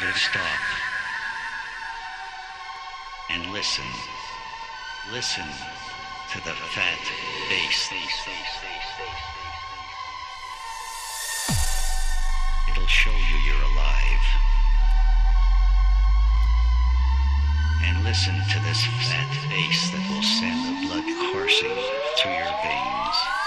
you to stop and listen. Listen to the fat bass. It'll show you you're alive. And listen to this fat bass that will send the blood coursing through your veins.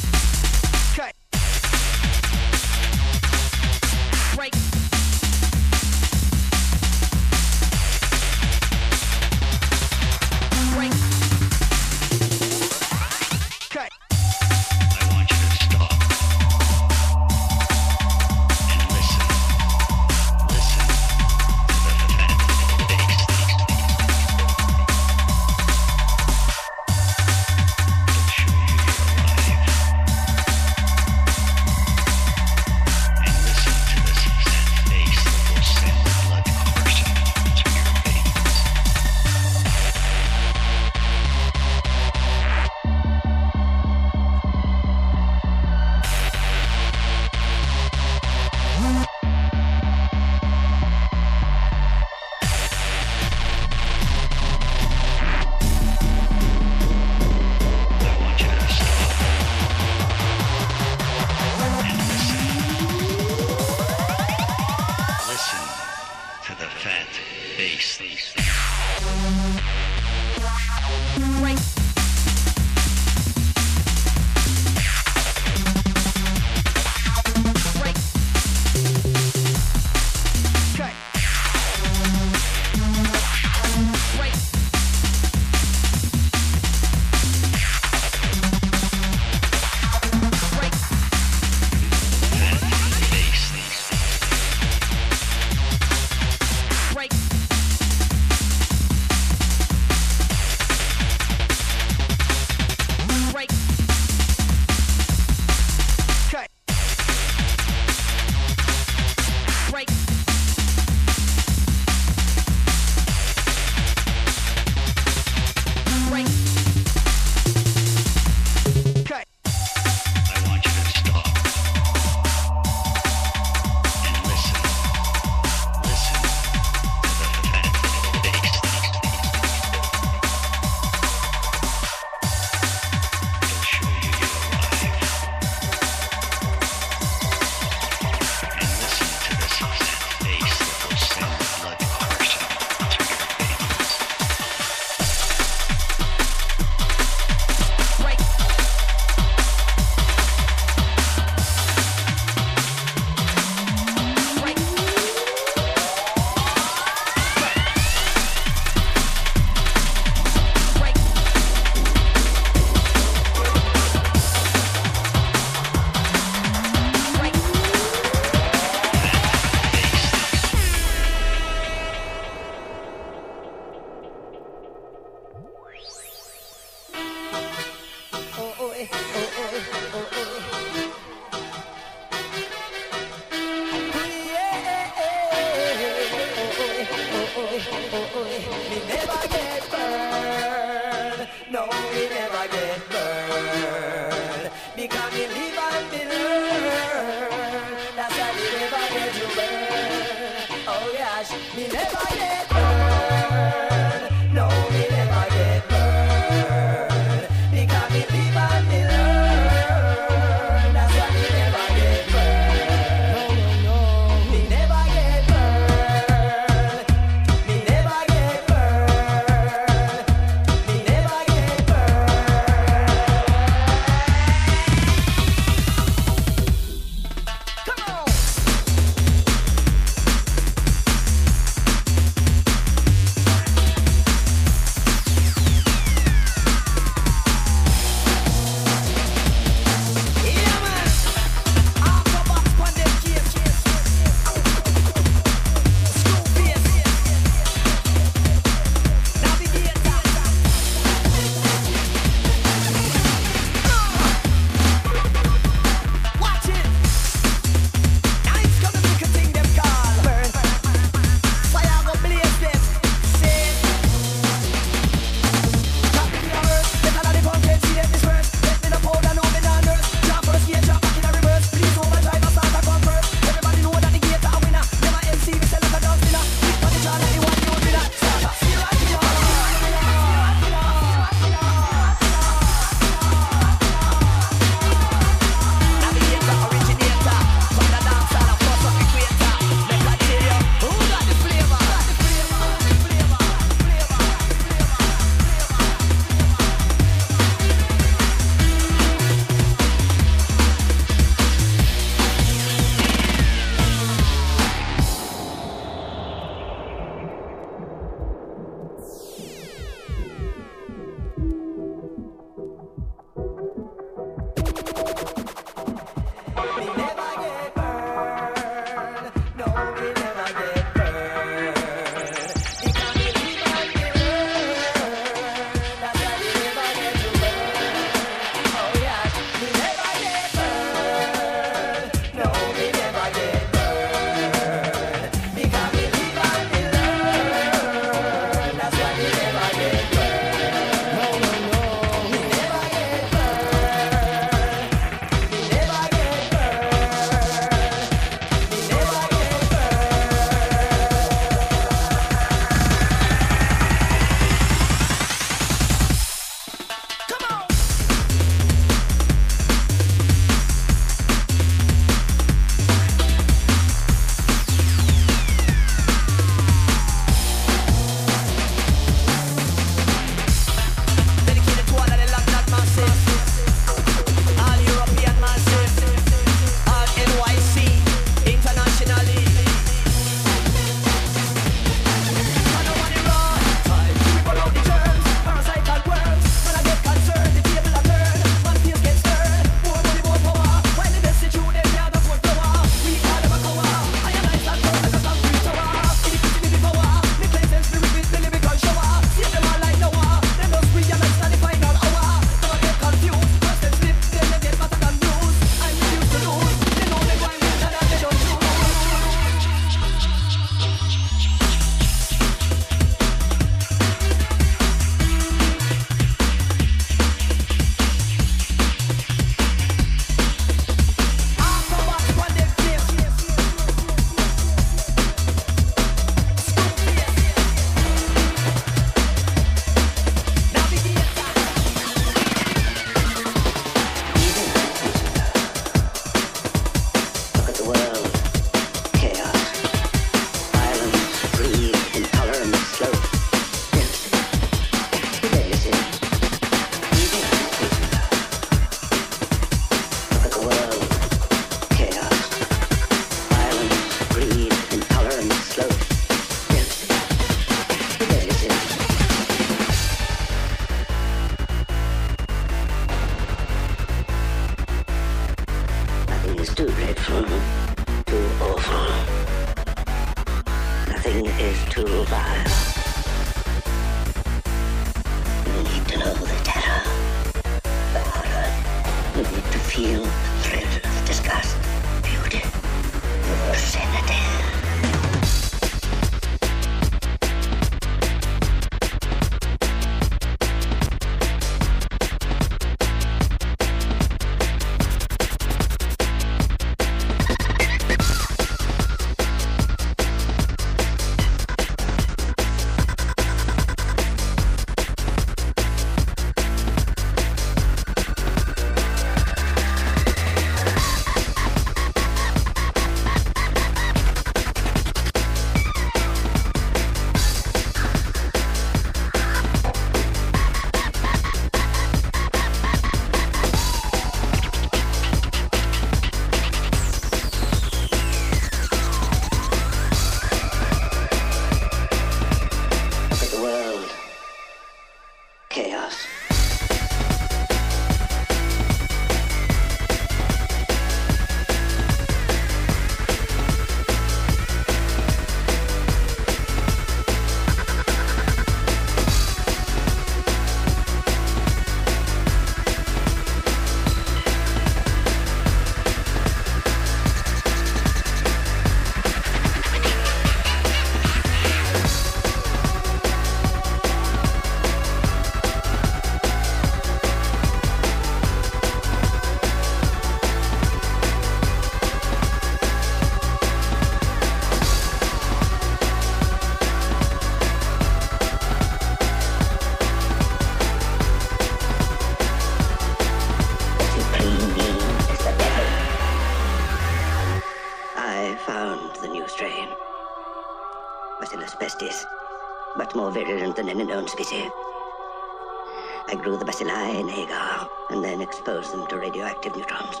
Exposed them to radioactive neutrons.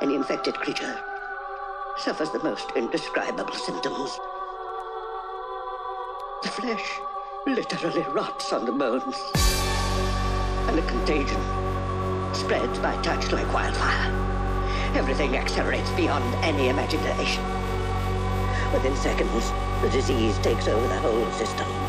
Any infected creature suffers the most indescribable symptoms. The flesh literally rots on the bones and the contagion spreads by touch like wildfire. Everything accelerates beyond any imagination. Within seconds, the disease takes over the whole system.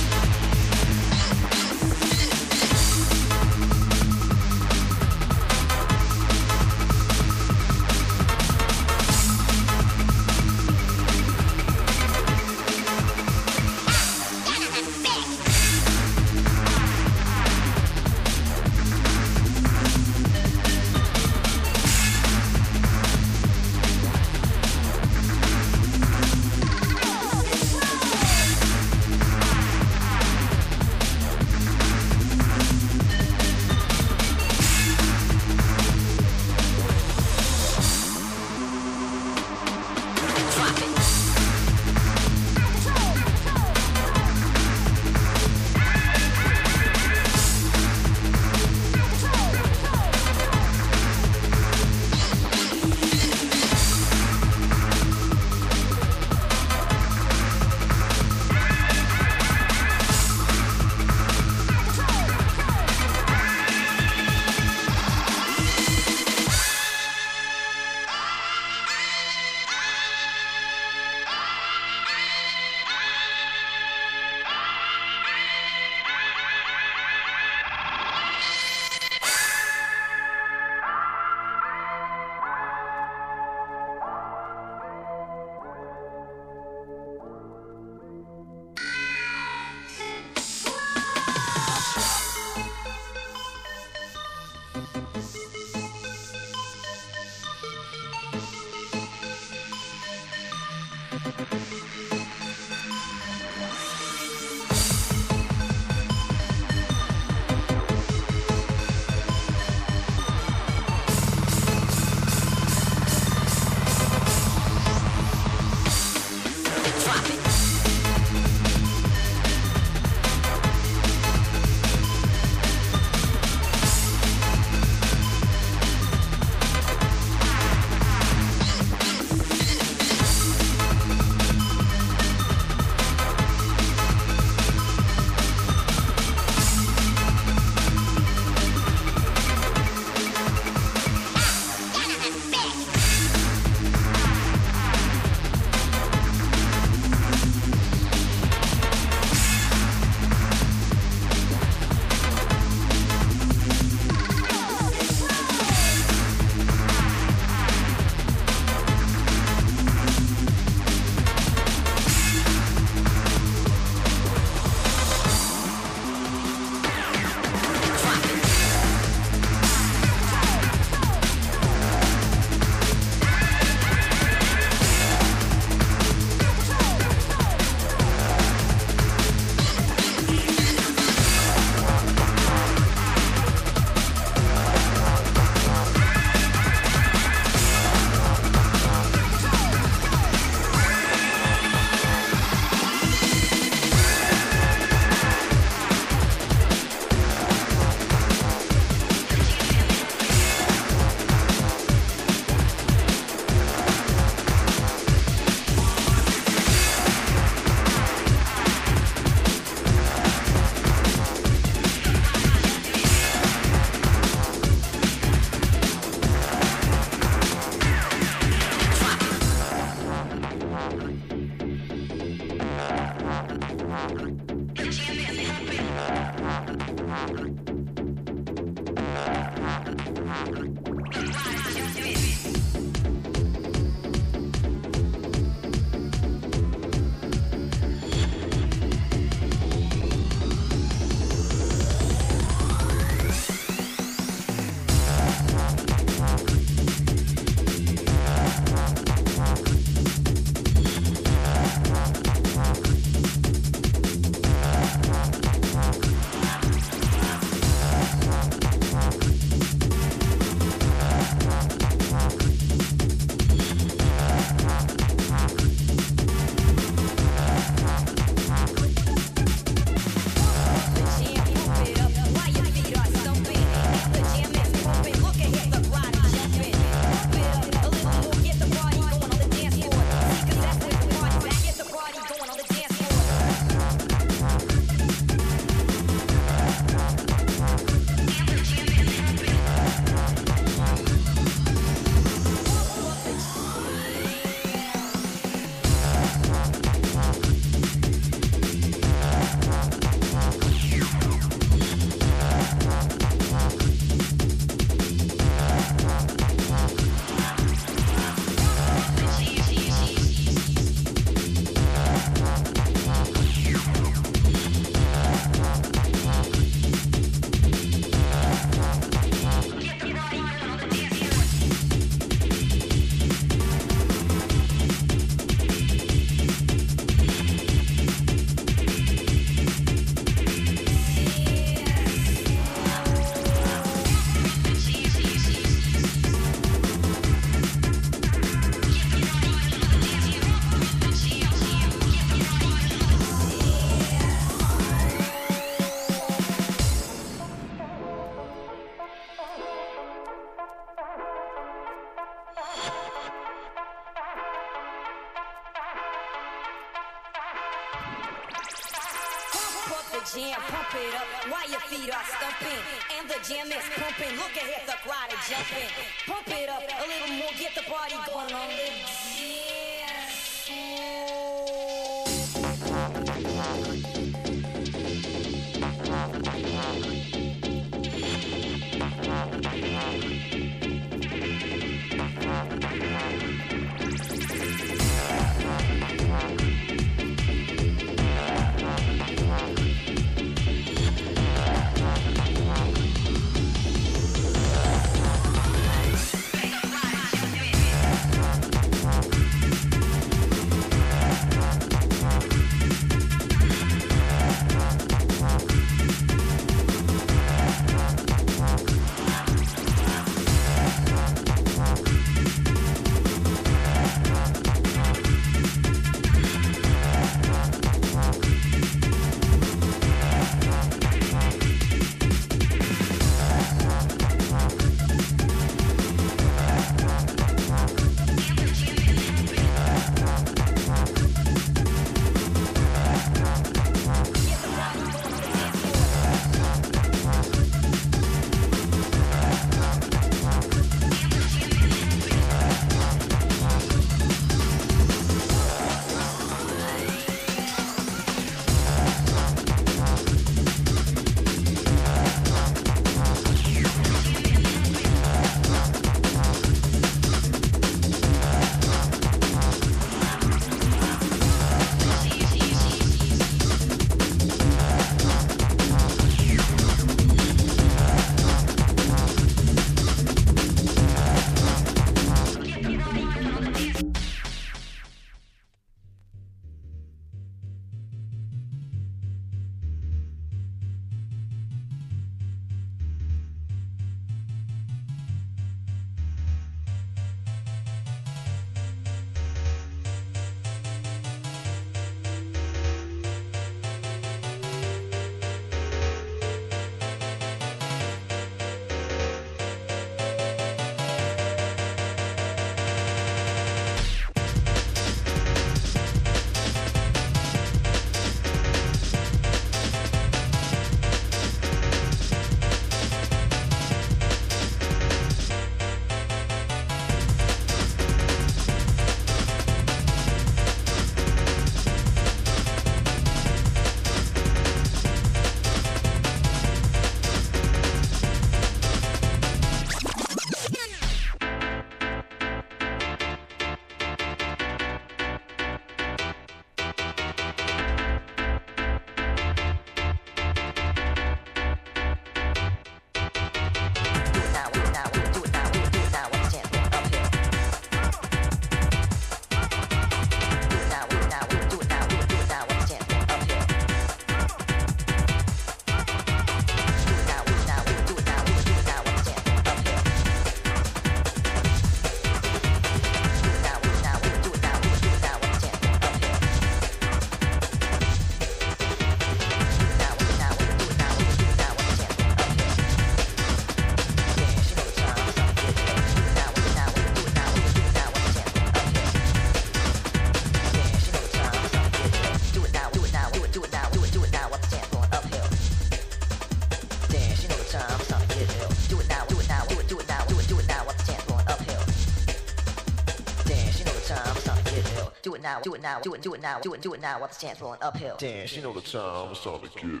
Do it now, do it, do it now, do it, do it now. Chance rolling uphill? Damn, she know the time. It's time to ill.